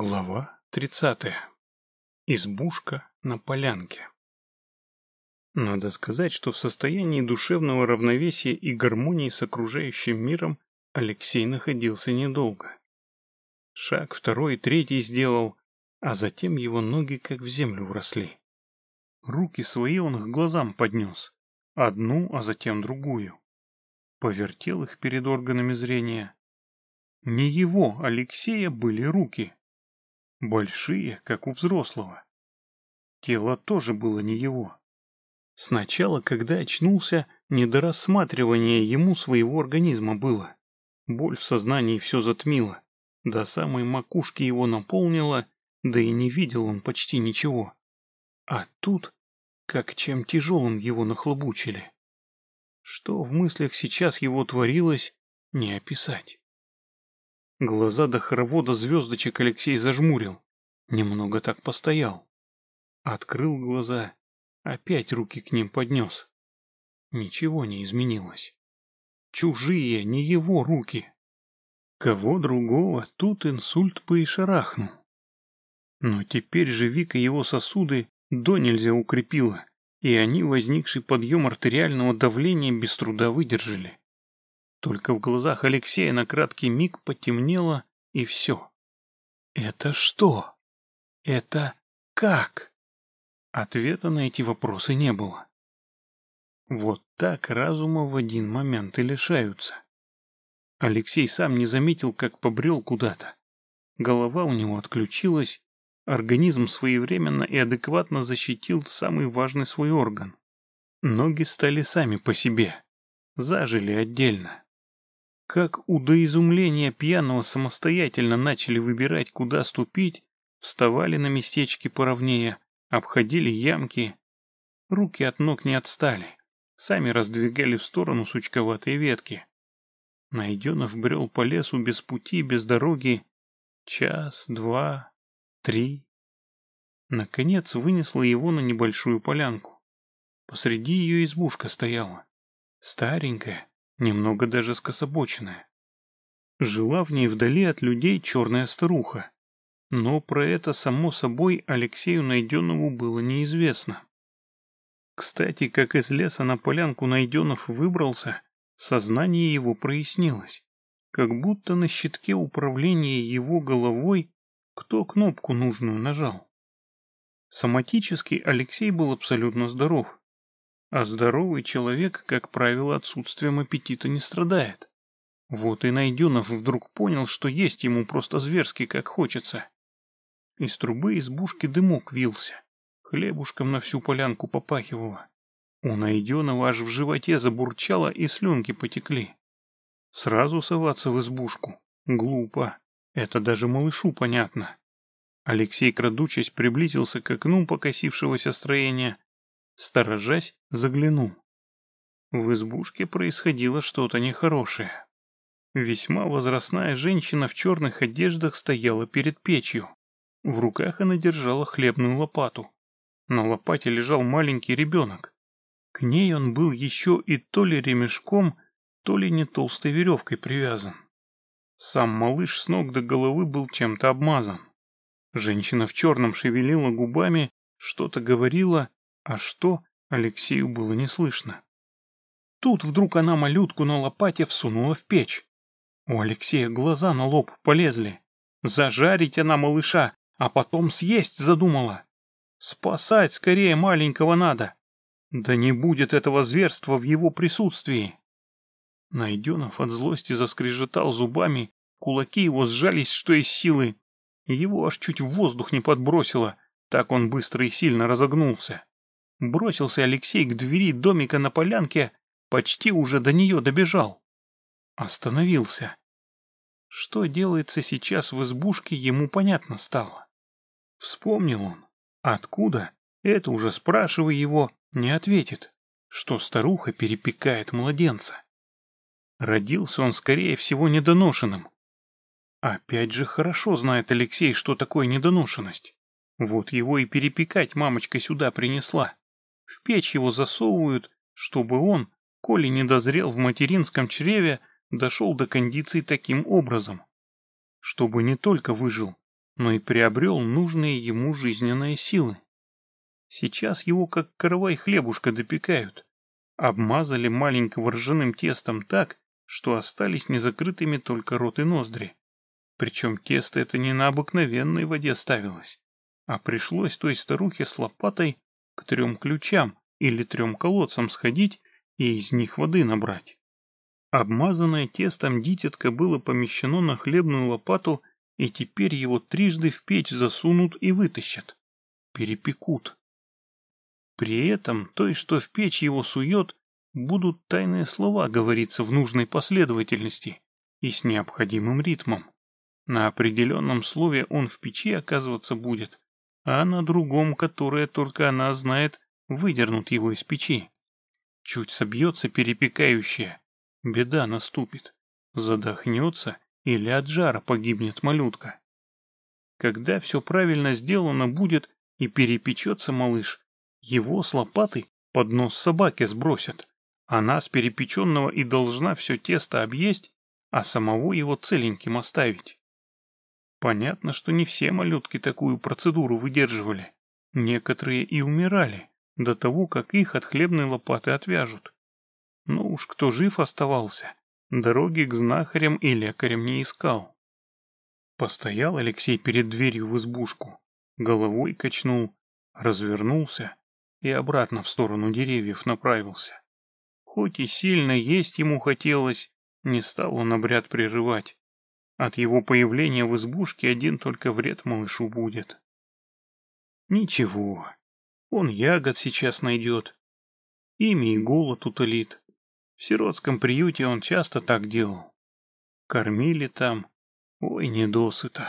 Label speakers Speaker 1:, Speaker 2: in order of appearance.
Speaker 1: Глава тридцатая. Избушка на полянке. Надо сказать, что в состоянии душевного равновесия и гармонии с окружающим миром Алексей находился недолго. Шаг второй, третий сделал, а затем его ноги как в землю вросли. Руки свои он к глазам поднес, одну, а затем другую. Повертел их перед органами зрения. Не его, Алексея, были руки — большие, как у взрослого. Тело тоже было не его. Сначала, когда очнулся, не ему своего организма было. Боль в сознании все затмила, до самой макушки его наполнила, да и не видел он почти ничего. А тут, как чем тяжелым его нахлобучили. Что в мыслях сейчас его творилось, не описать. Глаза до хоровода звездочек Алексей зажмурил. Немного так постоял. Открыл глаза, опять руки к ним поднес. Ничего не изменилось. Чужие, не его руки. Кого другого тут инсульт бы и шарахнул. Но теперь же Вика его сосуды до нельзя укрепила, и они возникший подъем артериального давления без труда выдержали. Только в глазах Алексея на краткий миг потемнело, и все. «Это что? Это как?» Ответа на эти вопросы не было. Вот так разума в один момент и лишаются. Алексей сам не заметил, как побрел куда-то. Голова у него отключилась, организм своевременно и адекватно защитил самый важный свой орган. Ноги стали сами по себе, зажили отдельно. Как у до пьяного самостоятельно начали выбирать, куда ступить, вставали на местечки поровнее, обходили ямки. Руки от ног не отстали, сами раздвигали в сторону сучковатые ветки. Найденов брел по лесу без пути, без дороги. Час, два, три. Наконец вынесла его на небольшую полянку. Посреди ее избушка стояла. Старенькая, немного даже скособоченная. Жила в ней вдали от людей черная старуха. Но про это, само собой, Алексею Найденову было неизвестно. Кстати, как из леса на полянку Найденов выбрался, сознание его прояснилось. Как будто на щитке управления его головой кто кнопку нужную нажал. Соматически Алексей был абсолютно здоров. А здоровый человек, как правило, отсутствием аппетита не страдает. Вот и Найденов вдруг понял, что есть ему просто зверски, как хочется. Из трубы избушки дымок вился. Хлебушком на всю полянку попахивало. У Найденова аж в животе забурчало и слюнки потекли. Сразу соваться в избушку. Глупо. Это даже малышу понятно. Алексей, крадучись, приблизился к окну покосившегося строения Сторожась, заглянул. В избушке происходило что-то нехорошее. Весьма возрастная женщина в черных одеждах стояла перед печью. В руках она держала хлебную лопату. На лопате лежал маленький ребенок. К ней он был еще и то ли ремешком, то ли не толстой веревкой привязан. Сам малыш с ног до головы был чем-то обмазан. Женщина в черном шевелила губами, что-то говорила, а что, Алексею было не слышно. Тут вдруг она малютку на лопате всунула в печь. У Алексея глаза на лоб полезли. Зажарить она малыша, а потом съесть задумала. Спасать скорее маленького надо. Да не будет этого зверства в его присутствии. Найденов от злости заскрежетал зубами, кулаки его сжались, что из силы. Его аж чуть в воздух не подбросило, так он быстро и сильно разогнулся. Бросился Алексей к двери домика на полянке, почти уже до нее добежал. Остановился. Что делается сейчас в избушке, ему понятно стало. Вспомнил он. Откуда? Это уже спрашивая его, не ответит, что старуха перепекает младенца. Родился он, скорее всего, недоношенным. Опять же, хорошо знает Алексей, что такое недоношенность. Вот его и перепекать мамочка сюда принесла. В печь его засовывают, чтобы он, коли не дозрел в материнском чреве, дошел до кондиции таким образом. Чтобы не только выжил, но и приобрел нужные ему жизненные силы. Сейчас его как каравай хлебушка допекают. Обмазали маленького ржаным тестом так, что остались незакрытыми только рот и ноздри. Причем тесто это не на обыкновенной воде ставилось, а пришлось той старухе с лопатой к трем ключам или трем колодцам сходить и из них воды набрать. Обмазанное тестом дитятко было помещено на хлебную лопату, и теперь его трижды в печь засунут и вытащат. Перепекут. При этом той, что в печь его сует, будут тайные слова говориться в нужной последовательности и с необходимым ритмом. На определенном слове он в печи оказываться будет, а на другом, которое только она знает, выдернут его из печи. Чуть собьется перепекающее, беда наступит. Задохнется или от жара погибнет малютка. Когда все правильно сделано будет и перепечется малыш, его с лопатой под нос собаки сбросят. Она с перепеченного и должна все тесто объесть, а самого его целеньким оставить. Понятно, что не все малютки такую процедуру выдерживали. Некоторые и умирали до того, как их от хлебной лопаты отвяжут. Но уж кто жив оставался, дороги к знахарям и лекарям не искал. Постоял Алексей перед дверью в избушку, головой качнул, развернулся и обратно в сторону деревьев направился. Хоть и сильно есть ему хотелось, не стал он обряд прерывать. От его появления в избушке один только вред малышу будет. Ничего, он ягод сейчас найдет. Ими и голод утолит. В сиротском приюте он часто так делал. Кормили там, ой, недосыто.